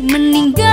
meninggal